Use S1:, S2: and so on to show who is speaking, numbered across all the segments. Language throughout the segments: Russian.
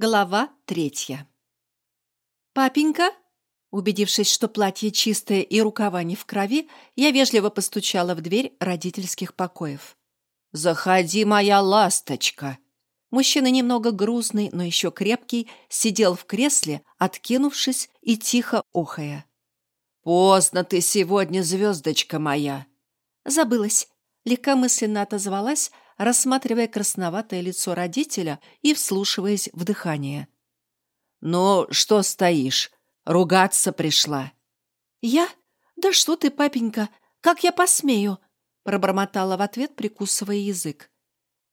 S1: Глава третья. «Папенька?» Убедившись, что платье чистое и рукава не в крови, я вежливо постучала в дверь родительских покоев.
S2: «Заходи, моя ласточка!»
S1: Мужчина немного грузный, но еще крепкий, сидел в кресле, откинувшись и тихо охая.
S2: «Поздно ты сегодня, звездочка моя!»
S1: Забылась. Легкомысленно отозвалась, рассматривая красноватое лицо родителя и вслушиваясь в дыхание.
S2: «Ну, что стоишь? Ругаться пришла?»
S1: «Я? Да что ты, папенька, как я посмею?» пробормотала в ответ, прикусывая язык.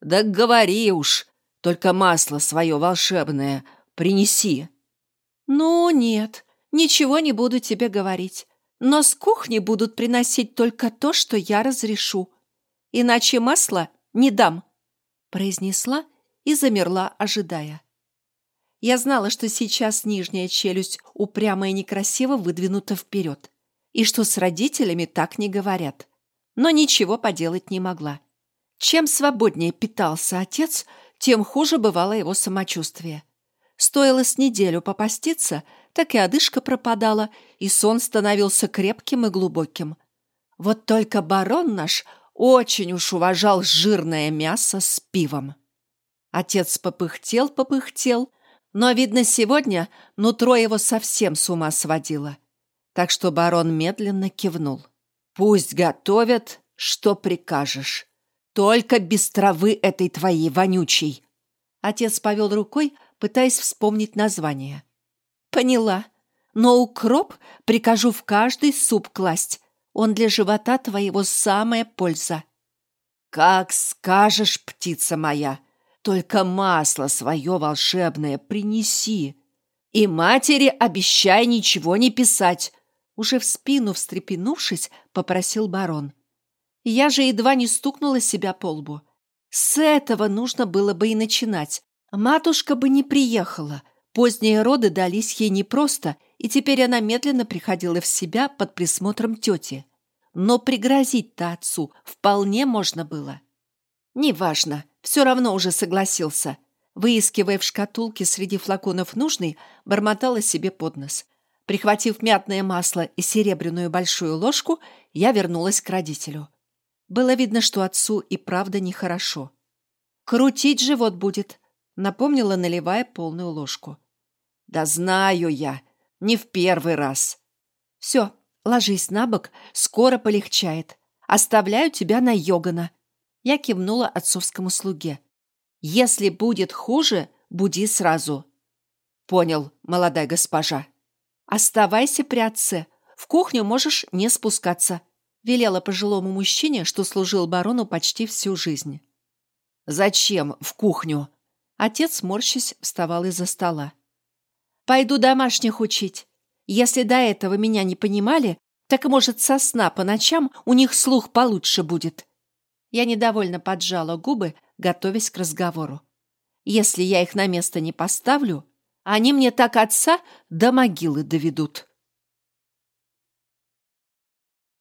S2: «Да говори уж, только масло свое волшебное принеси».
S1: «Ну, нет, ничего не буду тебе говорить, но с кухни будут приносить только то, что я разрешу. Иначе масло не дам!» произнесла и замерла, ожидая. Я знала, что сейчас нижняя челюсть упрямо и некрасиво выдвинута вперед, и что с родителями так не говорят. Но ничего поделать не могла. Чем свободнее питался отец, тем хуже бывало его самочувствие. Стоило с неделю попаститься, так и одышка пропадала, и сон становился крепким и глубоким. Вот только барон наш очень уж уважал жирное мясо с пивом. Отец попыхтел-попыхтел, но, видно, сегодня нутро его совсем с ума сводило. Так что барон медленно кивнул. «Пусть готовят, что прикажешь. Только без травы этой твоей вонючей!» Отец повел рукой, пытаясь вспомнить название. «Поняла. Но укроп прикажу в каждый суп класть, он для живота твоего самая польза.
S2: Как скажешь, птица моя, только масло свое волшебное принеси. И матери обещай ничего не писать.
S1: Уже в спину встрепенувшись, попросил барон. Я же едва не стукнула себя по лбу. С этого нужно было бы и начинать. Матушка бы не приехала. Поздние роды дались ей непросто, и теперь она медленно приходила в себя под присмотром тети. Но пригрозить-то отцу вполне можно было. Неважно, все равно уже согласился. Выискивая в шкатулке среди флаконов нужный, бормотала себе под нос. Прихватив мятное масло и серебряную большую ложку, я вернулась к родителю. Было видно, что отцу и правда нехорошо. «Крутить живот будет», — напомнила, наливая полную ложку.
S2: «Да знаю я, не в первый раз».
S1: «Все, ложись на бок, скоро полегчает. Оставляю тебя на Йогана». Я кивнула отцовскому слуге. «Если будет хуже, буди сразу».
S2: «Понял, молодая госпожа».
S1: «Оставайся при отце. В кухню можешь не спускаться», — велела пожилому мужчине, что служил барону почти всю жизнь.
S2: «Зачем в кухню?»
S1: Отец, морщись, вставал из-за стола. Пойду домашних учить. Если до этого меня не понимали, так, может, со сна по ночам у них слух получше будет. Я недовольно поджала губы, готовясь к разговору. Если я их на место не поставлю, они мне так отца до могилы доведут.